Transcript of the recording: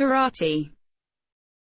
karate.